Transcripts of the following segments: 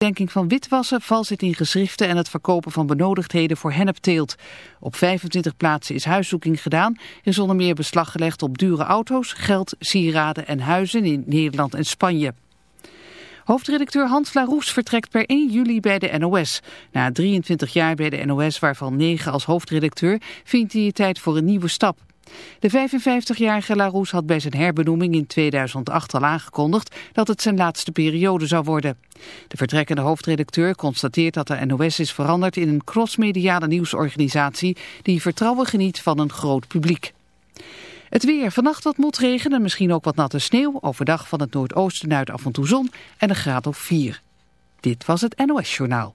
Denking van witwassen, valzit in geschriften en het verkopen van benodigdheden voor hennepteelt. Op 25 plaatsen is huiszoeking gedaan. Er is onder meer beslag gelegd op dure auto's, geld, sieraden en huizen in Nederland en Spanje. Hoofdredacteur Hans Laroes vertrekt per 1 juli bij de NOS. Na 23 jaar bij de NOS, waarvan 9 als hoofdredacteur, vindt hij tijd voor een nieuwe stap. De 55-jarige Laroes had bij zijn herbenoeming in 2008 al aangekondigd dat het zijn laatste periode zou worden. De vertrekkende hoofdredacteur constateert dat de NOS is veranderd in een crossmediale nieuwsorganisatie die vertrouwen geniet van een groot publiek. Het weer, vannacht wat motregen en misschien ook wat natte sneeuw. Overdag van het noordoosten uit af en toe zon en een graad of 4. Dit was het NOS Journaal.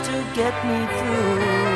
to get me through.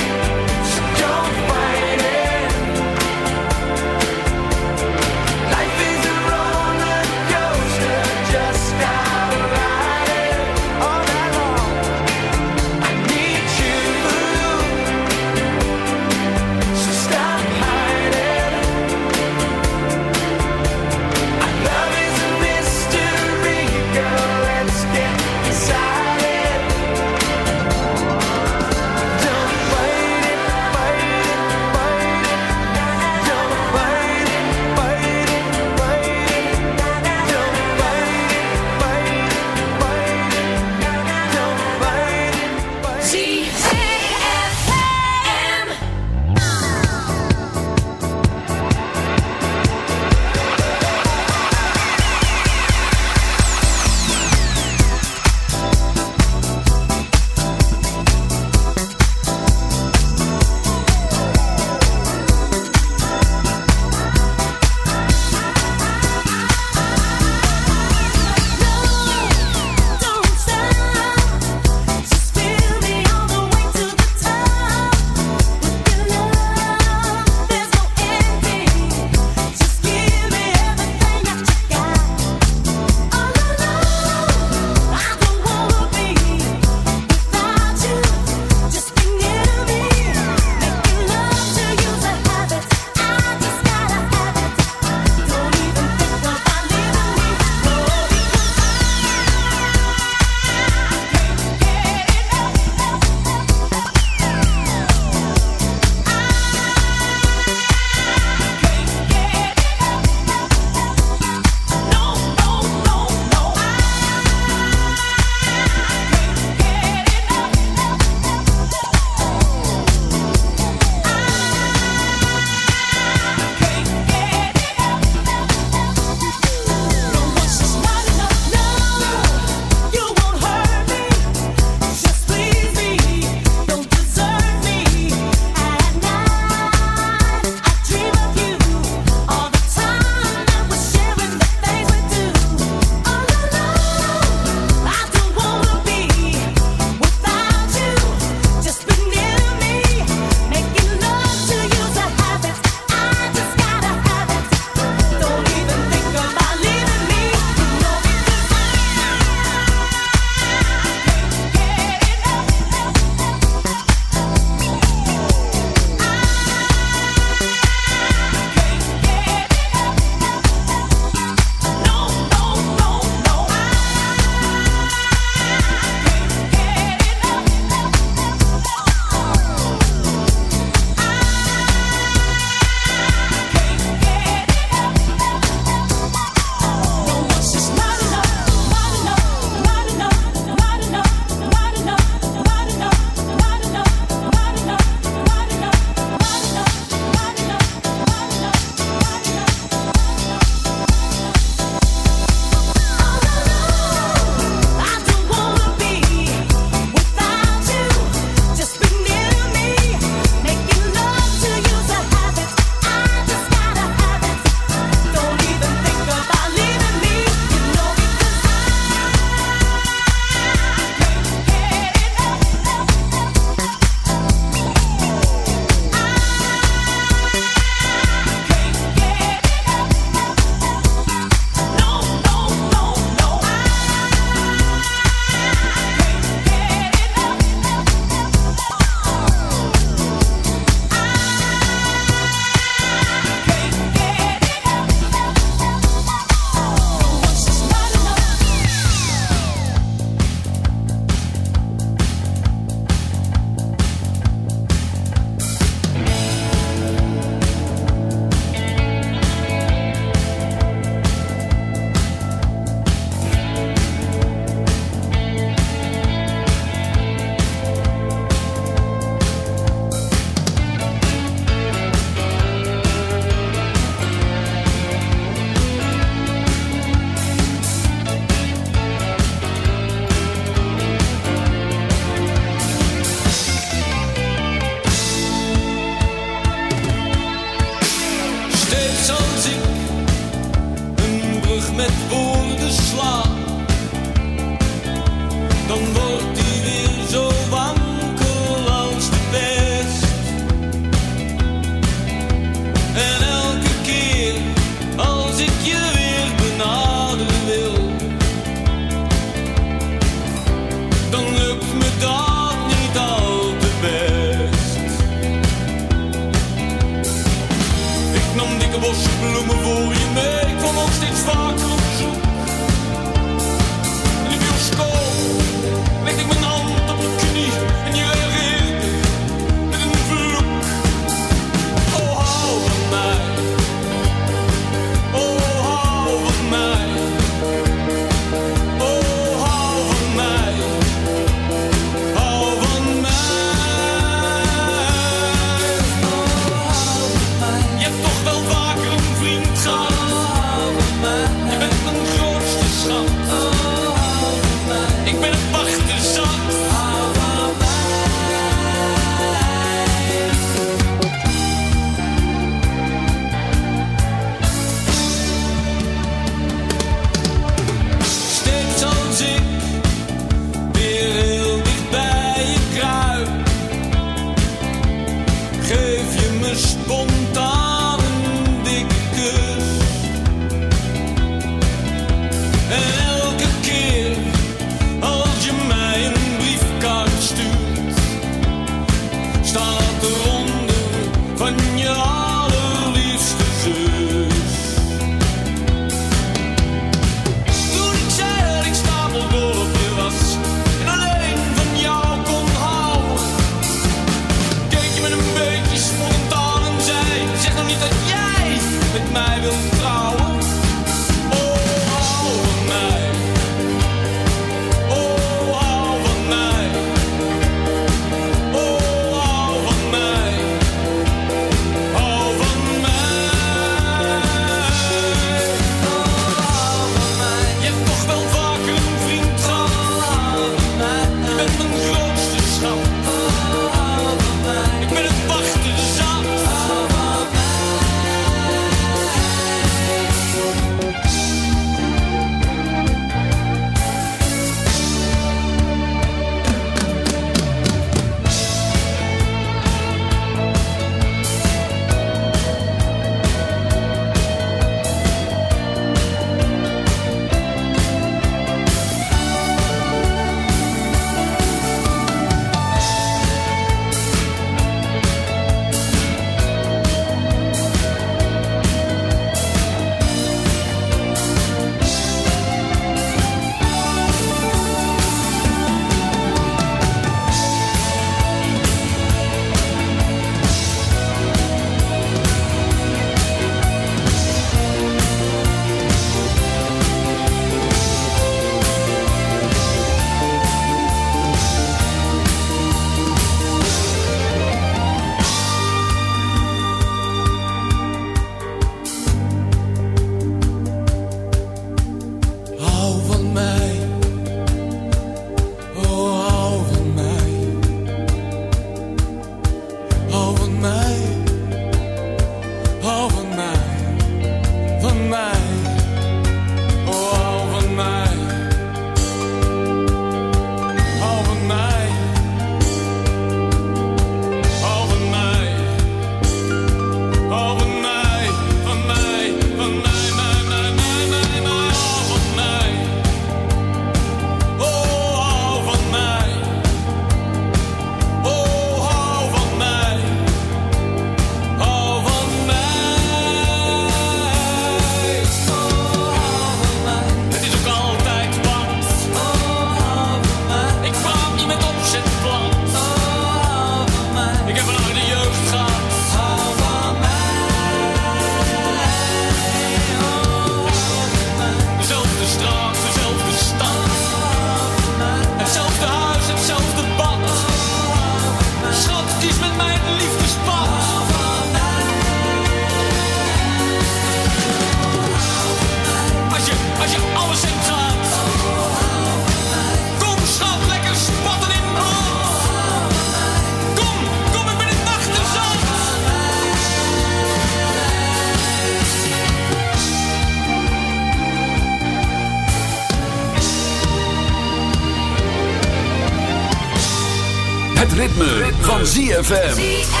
ZFM.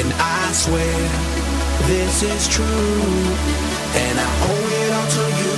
and I swear this is true, and I owe it all to you.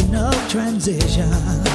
of transition.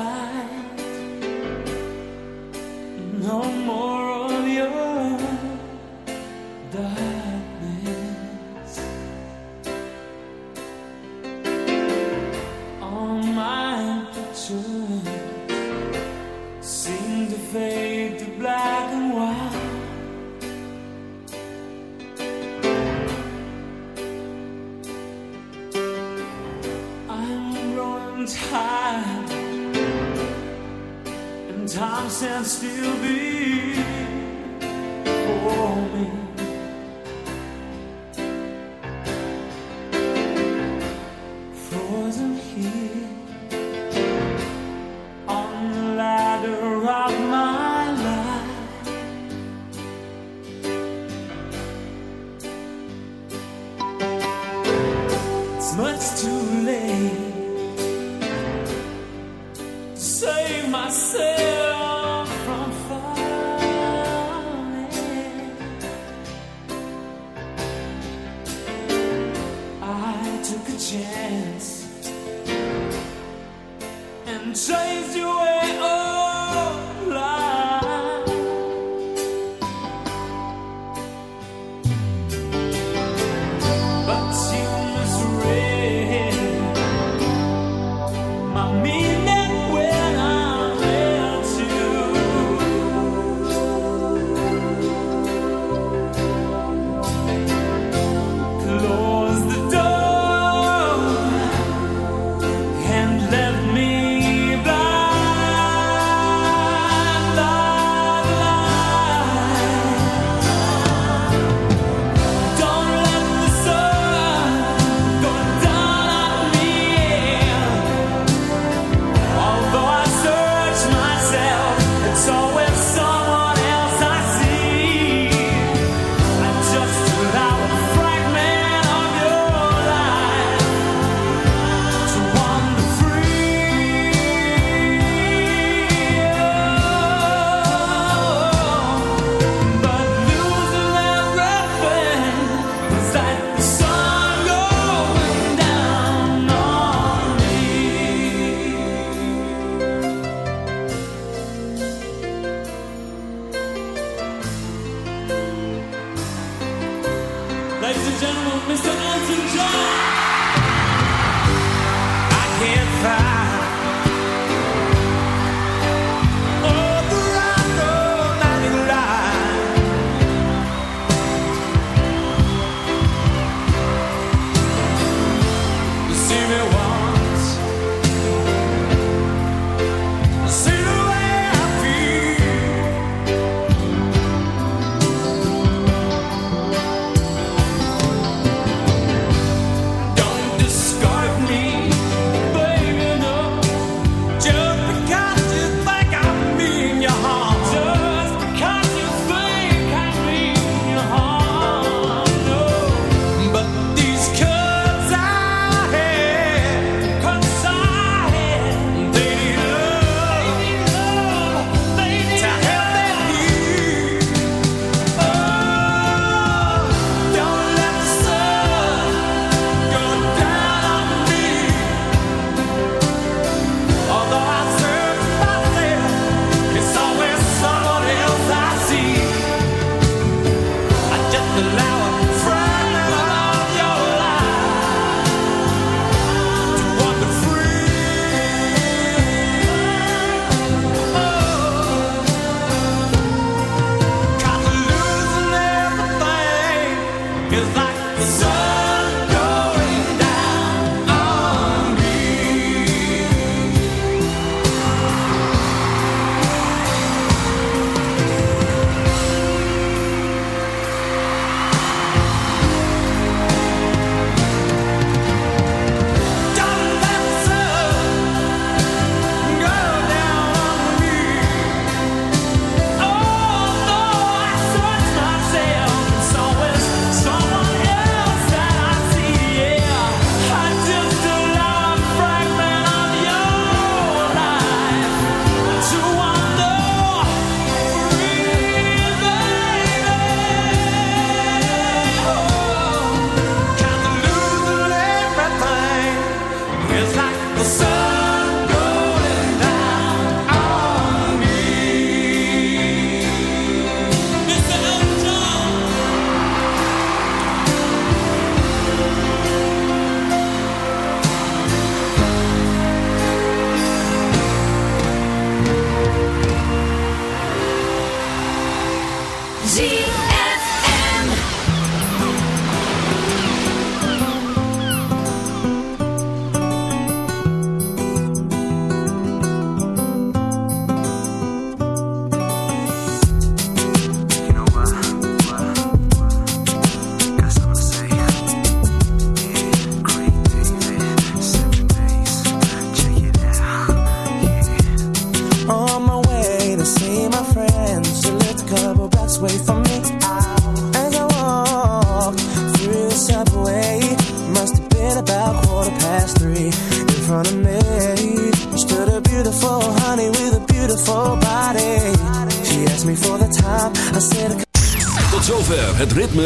sky.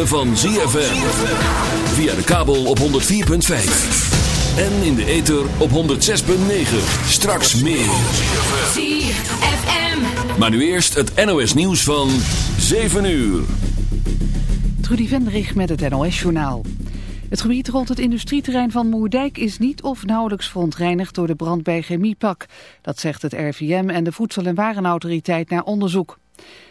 Ritme van ZFM. Via de kabel op 104.5. En in de ether op 106.9. Straks meer. ZFM. Maar nu eerst het NOS nieuws van 7 uur. Trudy Vendrich met het NOS-journaal. Het gebied rond het industrieterrein van Moerdijk is niet of nauwelijks verontreinigd door de brand bij Chemiepak. Dat zegt het RVM en de Voedsel- en Warenautoriteit na onderzoek.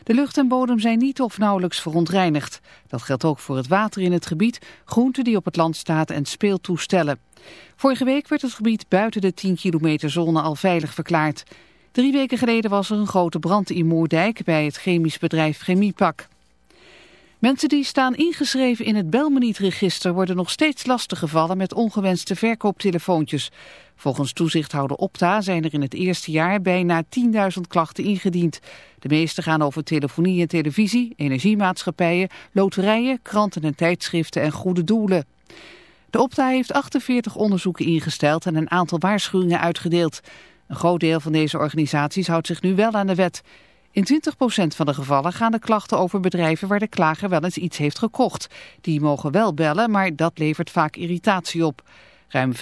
De lucht en bodem zijn niet of nauwelijks verontreinigd. Dat geldt ook voor het water in het gebied, groente die op het land staat en speeltoestellen. Vorige week werd het gebied buiten de 10 kilometer zone al veilig verklaard. Drie weken geleden was er een grote brand in Moerdijk bij het chemisch bedrijf Chemiepak. Mensen die staan ingeschreven in het Belmeniet-register worden nog steeds lastiggevallen met ongewenste verkooptelefoontjes. Volgens toezichthouder Opta zijn er in het eerste jaar bijna 10.000 klachten ingediend. De meeste gaan over telefonie en televisie, energiemaatschappijen, loterijen, kranten en tijdschriften en goede doelen. De Opta heeft 48 onderzoeken ingesteld en een aantal waarschuwingen uitgedeeld. Een groot deel van deze organisaties houdt zich nu wel aan de wet. In 20% van de gevallen gaan de klachten over bedrijven waar de klager wel eens iets heeft gekocht. Die mogen wel bellen, maar dat levert vaak irritatie op. Ruim 5,5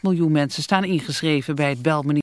miljoen mensen staan ingeschreven bij het belmenu.